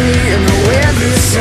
me And the wind.